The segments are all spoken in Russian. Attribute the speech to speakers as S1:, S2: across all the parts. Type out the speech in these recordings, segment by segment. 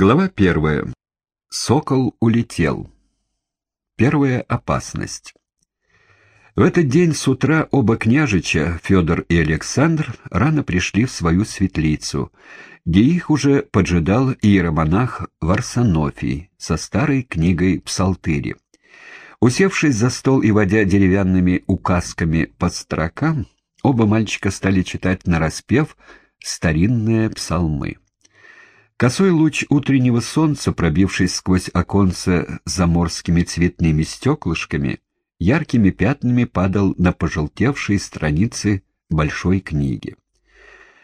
S1: Глава первая. Сокол улетел. Первая опасность. В этот день с утра оба княжича, Федор и Александр, рано пришли в свою светлицу, где их уже поджидал иеромонах Варсонофий со старой книгой Псалтыри. Усевшись за стол и водя деревянными указками по строкам, оба мальчика стали читать нараспев старинные псалмы. Косой луч утреннего солнца, пробившись сквозь оконце заморскими цветными стеклышками, яркими пятнами падал на пожелтевшие страницы большой книги.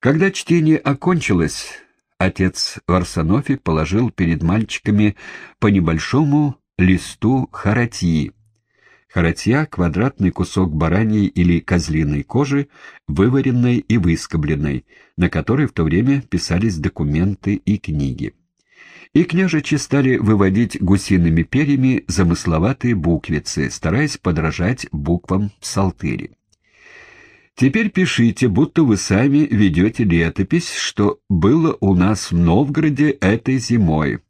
S1: Когда чтение окончилось, отец Варсонофи положил перед мальчиками по небольшому листу харатьи. Харатья — квадратный кусок бараньей или козлиной кожи, вываренной и выскобленной, на которой в то время писались документы и книги и княжичи стали выводить гусиными перьями замысловатые буквицы, стараясь подражать буквам псалтыри. Теперь пишите, будто вы сами ведете летопись, что было у нас в Новгороде этой зимой,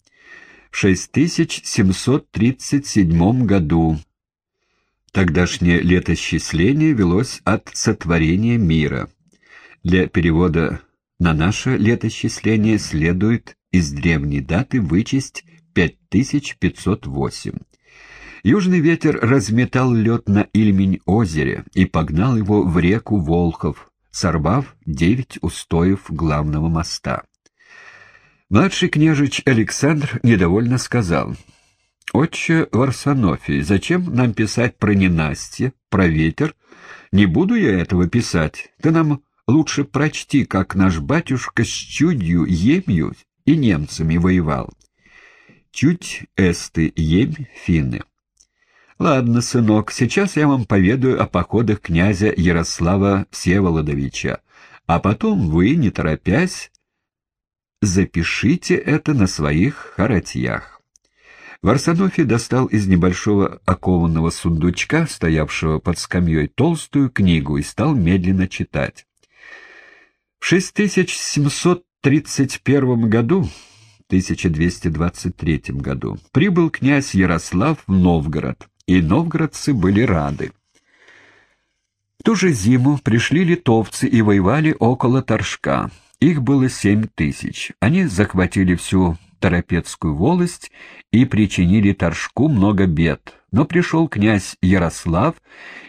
S1: в 6737 году. Тогдашнее летосчисление велось от сотворения мира. Для перевода на наше летосчисление следует из древней даты вычесть 5508. Южный ветер разметал лед на Ильмень-озере и погнал его в реку Волхов, сорвав девять устоев главного моста. Младший княжич Александр недовольно сказал, «Отче Варсонофий, зачем нам писать про ненастье, про ветер? Не буду я этого писать. Ты нам лучше прочти, как наш батюшка с чудью Емью и немцами воевал. Чуть эсты, ем, финны. Ладно, сынок, сейчас я вам поведаю о походах князя Ярослава Всеволодовича, а потом вы, не торопясь, запишите это на своих харатьях. Варсонофий достал из небольшого окованного сундучка, стоявшего под скамьей, толстую книгу и стал медленно читать. В 6700 1931 году, 1223 году, прибыл князь Ярослав в Новгород, и новгородцы были рады. В ту же зиму пришли литовцы и воевали около Торжка. Их было семь тысяч. Они захватили всю Торопецкую волость и причинили Торжку много бед. Но пришел князь Ярослав,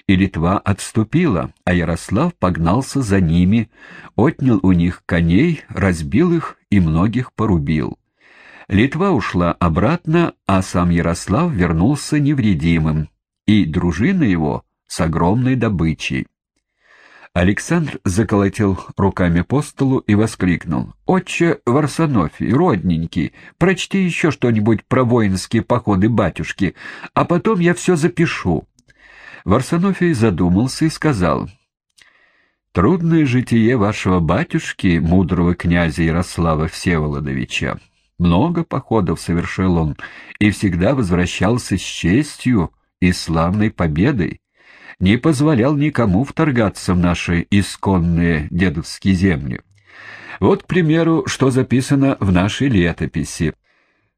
S1: и Литва отступила, а Ярослав погнался за ними, отнял у них коней, разбил их и многих порубил. Литва ушла обратно, а сам Ярослав вернулся невредимым, и дружина его с огромной добычей. Александр заколотил руками по столу и воскликнул. «Отче Варсонофий, родненький, прочти еще что-нибудь про воинские походы батюшки, а потом я все запишу». Варсонофий задумался и сказал. «Трудное житие вашего батюшки, мудрого князя Ярослава Всеволодовича. Много походов совершил он и всегда возвращался с честью и славной победой не позволял никому вторгаться в наши исконные дедовские земли. Вот, к примеру, что записано в нашей летописи.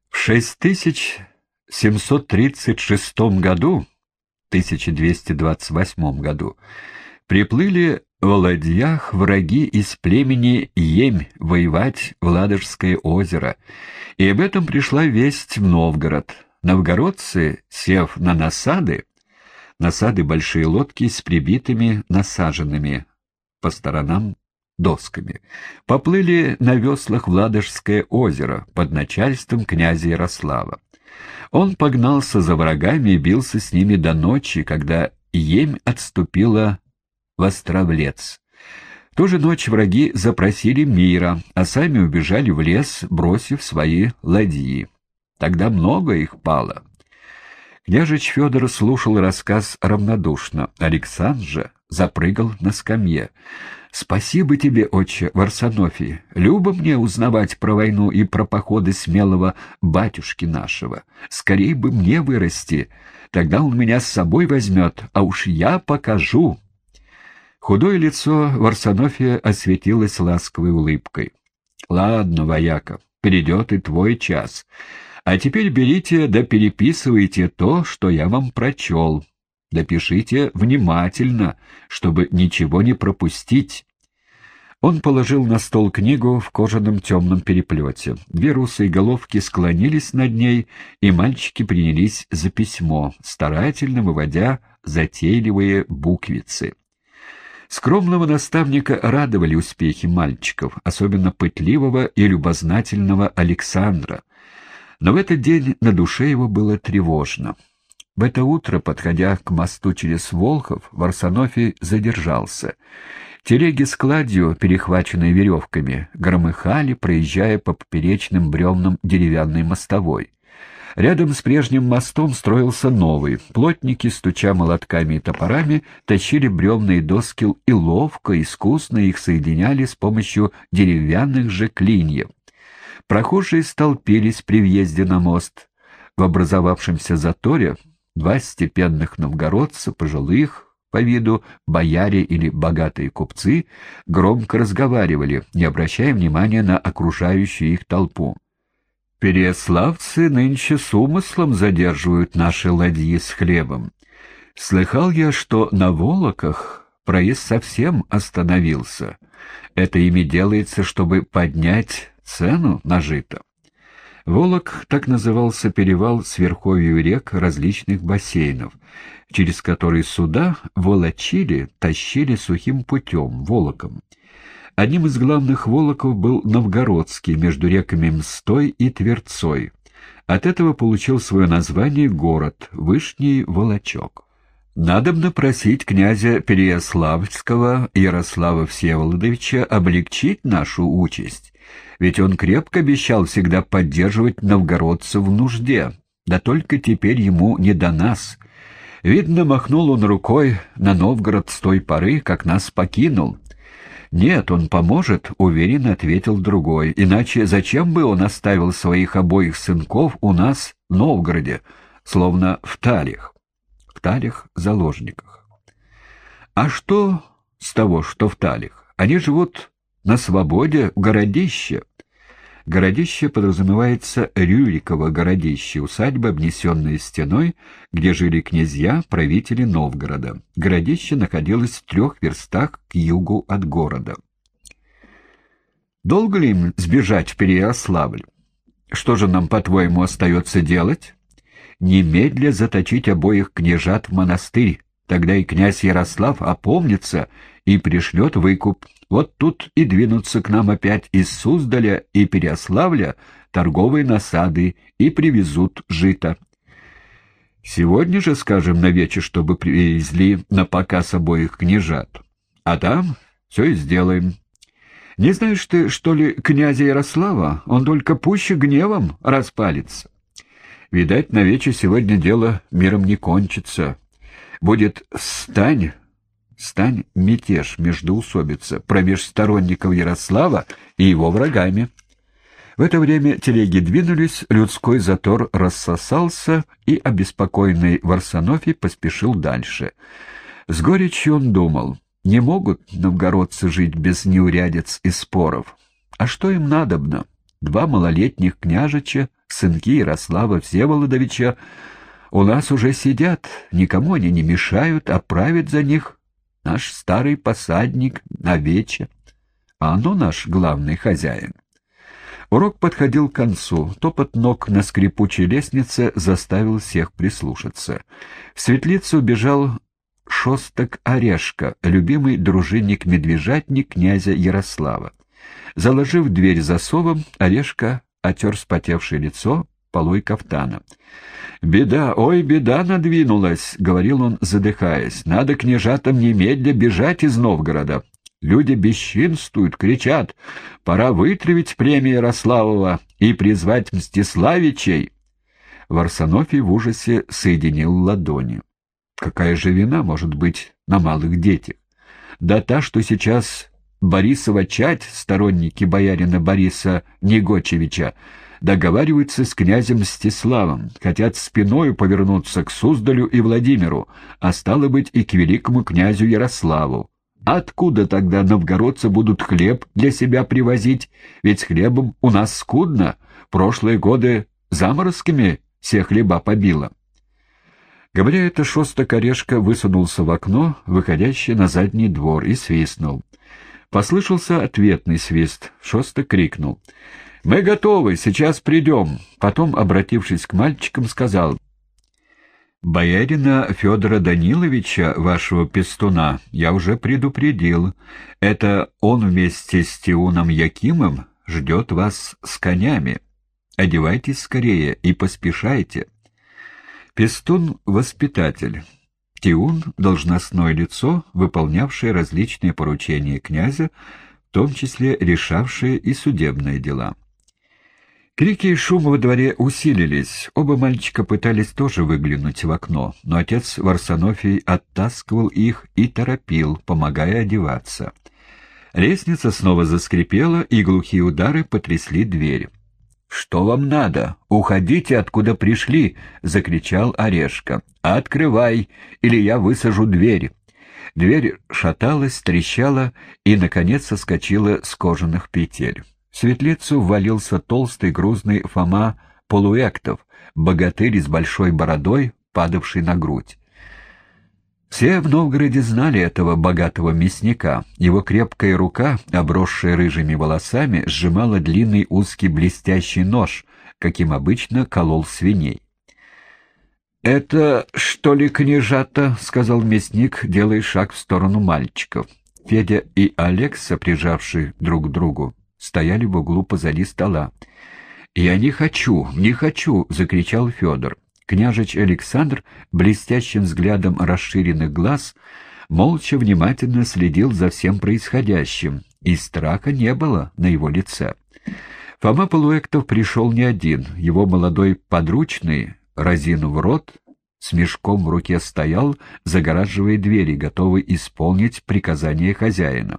S1: В 6736 году, 1228 году, приплыли в ладьях враги из племени Емь воевать в Ладожское озеро, и об этом пришла весть в Новгород. Новгородцы, сев на насады, насады большие лодки с прибитыми насаженными по сторонам досками. Поплыли на веслах в Ладожское озеро под начальством князя Ярослава. Он погнался за врагами и бился с ними до ночи, когда Емь отступила в Островлец. Ту же ночь враги запросили мира, а сами убежали в лес, бросив свои ладьи. Тогда много их пало. Княжич Федор слушал рассказ равнодушно. Александр же запрыгал на скамье. «Спасибо тебе, отче Варсонофий. Любо мне узнавать про войну и про походы смелого батюшки нашего. Скорей бы мне вырасти, тогда он меня с собой возьмет, а уж я покажу». Худое лицо Варсонофия осветилось ласковой улыбкой. «Ладно, вояков, придет и твой час. А теперь берите да переписывайте то, что я вам прочел. Допишите внимательно, чтобы ничего не пропустить. Он положил на стол книгу в кожаном темном переплете. Две русые головки склонились над ней, и мальчики принялись за письмо, старательно выводя затейливые буквицы. Скромного наставника радовали успехи мальчиков, особенно пытливого и любознательного Александра. Но в этот день на душе его было тревожно. В это утро, подходя к мосту через Волхов, Варсонофий задержался. Телеги с кладью, перехваченные веревками, громыхали, проезжая по поперечным бревнам деревянной мостовой. Рядом с прежним мостом строился новый. Плотники, стуча молотками и топорами, тащили бревные доски и ловко, искусно их соединяли с помощью деревянных же клиньев. Прохожие столпились при въезде на мост. В образовавшемся заторе два степенных новгородца, пожилых, по виду бояре или богатые купцы, громко разговаривали, не обращая внимания на окружающую их толпу. Переславцы нынче с умыслом задерживают наши ладьи с хлебом. Слыхал я, что на Волоках проезд совсем остановился. Это ими делается, чтобы поднять цену на жито. Волок так назывался перевал с верховью рек различных бассейнов, через которые суда волочили, тащили сухим путем, волоком. Одним из главных волоков был Новгородский, между реками Мстой и Тверцой. От этого получил свое название город, Вышний Волочок. Надобно просить князя Переяславского Ярослава Всеволодовича облегчить нашу участь, ведь он крепко обещал всегда поддерживать новгородцев в нужде, да только теперь ему не до нас. Видно, махнул он рукой на Новгород с той поры, как нас покинул, «Нет, он поможет», — уверенно ответил другой. «Иначе зачем бы он оставил своих обоих сынков у нас в Новгороде, словно в талях, в талях заложниках?» «А что с того, что в талях? Они живут на свободе в городище». Городище подразумевается Рюриково городище, усадьба, обнесенная стеной, где жили князья, правители Новгорода. Городище находилось в трех верстах к югу от города. Долго ли им сбежать в Переяславль? Что же нам, по-твоему, остается делать? Немедля заточить обоих княжат в монастырь, тогда и князь Ярослав опомнится и пришлет выкуп. Вот тут и двинутся к нам опять из Суздаля и Переославля торговые насады и привезут жито. Сегодня же, скажем, на вечер, чтобы привезли на показ обоих княжат. А там все и сделаем. Не знаешь ты, что ли, князя Ярослава? Он только пуще гневом распалится. Видать, на вечер сегодня дело миром не кончится. Будет стань стань мятеж междоусобица промеж сторонников Ярослава и его врагами. В это время телеги двинулись, людской затор рассосался, и обеспокоенный Варсонофий поспешил дальше. С горечью он думал, не могут новгородцы жить без неурядиц и споров. А что им надобно? Два малолетних княжича, сынки Ярослава Всеволодовича, у нас уже сидят, никому они не мешают, а правит за них наш старый посадник Навече, а оно наш главный хозяин. Урок подходил к концу. Топот ног на скрипучей лестнице заставил всех прислушаться. В светлицу убежал Шосток Орешка, любимый дружинник-медвежатник князя Ярослава. Заложив дверь засовом, Орешка отер спотевшее лицо полой кафтана. «Беда, ой, беда надвинулась», — говорил он, задыхаясь. «Надо княжатам немедля бежать из Новгорода. Люди бесчинствуют, кричат. Пора вытравить премию Ярославова и призвать Мстиславичей». Варсонофий в ужасе соединил ладони. Какая же вина может быть на малых детях? Да та, что сейчас Борисова чать, сторонники боярина Бориса Негочевича, договариваются с князем Мстиславом, хотят спиною повернуться к Суздалю и Владимиру, а стало быть и к великому князю Ярославу. Откуда тогда новгородцы будут хлеб для себя привозить? Ведь с хлебом у нас скудно. Прошлые годы заморозками все хлеба побило. Говоря это, шосток орешка высунулся в окно, выходящее на задний двор, и свистнул. Послышался ответный свист. Шосток крикнул. «Мы готовы, сейчас придем». Потом, обратившись к мальчикам, сказал. «Боярина Федора Даниловича, вашего пестуна, я уже предупредил. Это он вместе с Тиуном Якимом ждет вас с конями. Одевайтесь скорее и поспешайте». Пестун — воспитатель. Тиун — должностное лицо, выполнявшее различные поручения князя, в том числе решавшие и судебные дела. Крики и шум во дворе усилились. Оба мальчика пытались тоже выглянуть в окно, но отец Варсонофий оттаскивал их и торопил, помогая одеваться. Лестница снова заскрипела, и глухие удары потрясли дверь. «Что вам надо? Уходите, откуда пришли!» — закричал Орешка. «Открывай, или я высажу дверь!» Дверь шаталась, трещала и, наконец, соскочила с кожаных петель. В светлицу ввалился толстый грузный Фома Полуэктов, богатырь с большой бородой, падавший на грудь. Все в Новгороде знали этого богатого мясника. Его крепкая рука, обросшая рыжими волосами, сжимала длинный узкий блестящий нож, каким обычно колол свиней. «Это что ли княжата?» — сказал мясник, делая шаг в сторону мальчиков. Федя и Алекса, прижавшие друг к другу, стояли в углу позади стола. «Я не хочу, не хочу!» — закричал Федор. Княжич Александр, блестящим взглядом расширенных глаз, молча внимательно следил за всем происходящим, и страха не было на его лице. Фома Полуэктов пришел не один. Его молодой подручный, разинув рот, с мешком в руке стоял, загораживая двери, готовый исполнить приказание хозяина.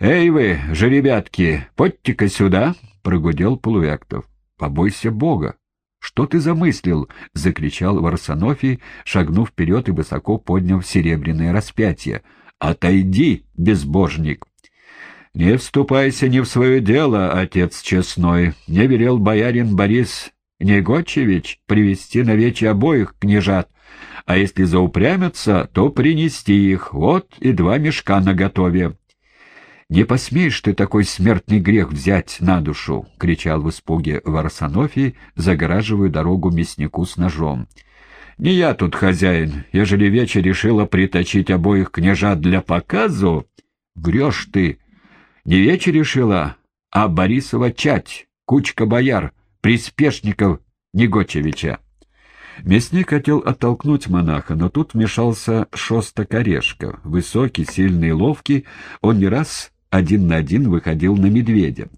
S1: «Эй вы, жеребятки, подьте-ка сюда!» — прогудел Полуэктов. «Побойся Бога!» «Что ты замыслил?» — закричал Варсонофий, шагнув вперед и высоко подняв серебряное распятие. «Отойди, безбожник!» «Не вступайся не в свое дело, отец честной. Не велел боярин Борис Негочевич привести на вечи обоих княжат, а если заупрямятся, то принести их. Вот и два мешка наготове. «Не посмеешь ты такой смертный грех взять на душу!» — кричал в испуге Варсонофий, загораживая дорогу мяснику с ножом. «Не я тут хозяин. Ежели вечер решила приточить обоих княжат для показу...» «Врешь ты! Не вечер решила, а Борисова чать, кучка бояр, приспешников Негочевича». Мясник хотел оттолкнуть монаха, но тут вмешался Шостак Орешка. Высокий, сильный и ловкий, он не раз один на один выходил на медведя.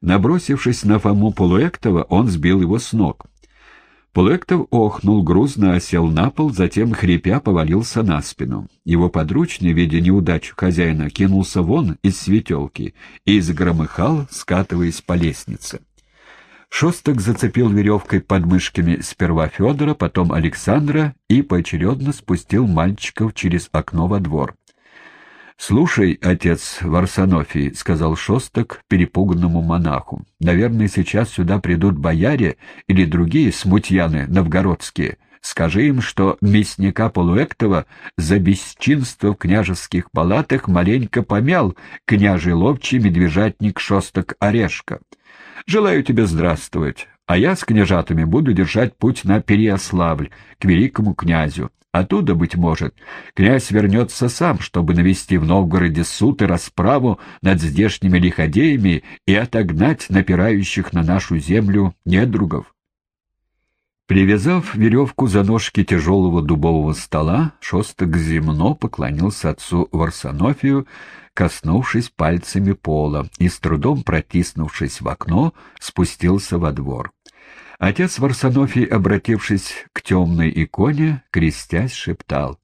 S1: Набросившись на Фому Полуэктова, он сбил его с ног. Полуэктов охнул, грузно осел на пол, затем, хрипя, повалился на спину. Его подручный, видя неудачу хозяина, кинулся вон из светелки и загромыхал, скатываясь по лестнице. Шосток зацепил веревкой подмышками сперва Федора, потом Александра и поочередно спустил мальчиков через окно во двор. «Слушай, отец Варсонофий», — сказал Шосток перепуганному монаху, — «наверное, сейчас сюда придут бояре или другие смутьяны новгородские. Скажи им, что мясника Полуэктова за бесчинство в княжеских палатах маленько помял княжий ловчий медвежатник Шосток Орешка. Желаю тебе здравствовать, а я с княжатами буду держать путь на Переяславль, к великому князю. Оттуда, быть может, князь вернется сам, чтобы навести в Новгороде суд и расправу над здешними лиходеями и отогнать напирающих на нашу землю недругов. Привязав веревку за ножки тяжелого дубового стола, Шосток земно поклонился отцу Варсонофию, коснувшись пальцами пола, и с трудом протиснувшись в окно, спустился во двор. Отец Варсонофий, обратившись к темной иконе, крестясь, шептал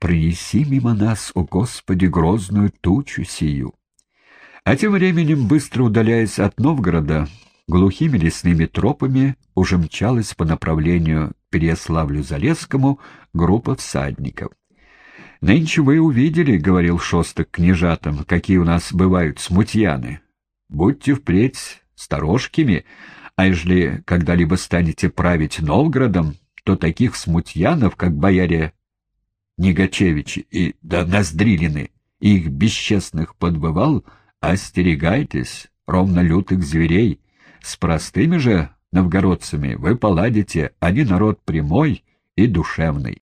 S1: «Принеси мимо нас, о Господи, грозную тучу сию». А тем временем, быстро удаляясь от Новгорода, глухими лесными тропами уже мчалась по направлению к Переяславлю-Залесскому группа всадников. «Нынче вы увидели, — говорил Шосток княжатам, — какие у нас бывают смутьяны. Будьте впредь сторожкими, а ежели когда-либо станете править Новгородом, то таких смутьянов, как бояре Негачевичи и да Ноздрилины, и их бесчестных подбывал, остерегайтесь, ровно лютых зверей. С простыми же новгородцами вы поладите, они народ прямой и душевный.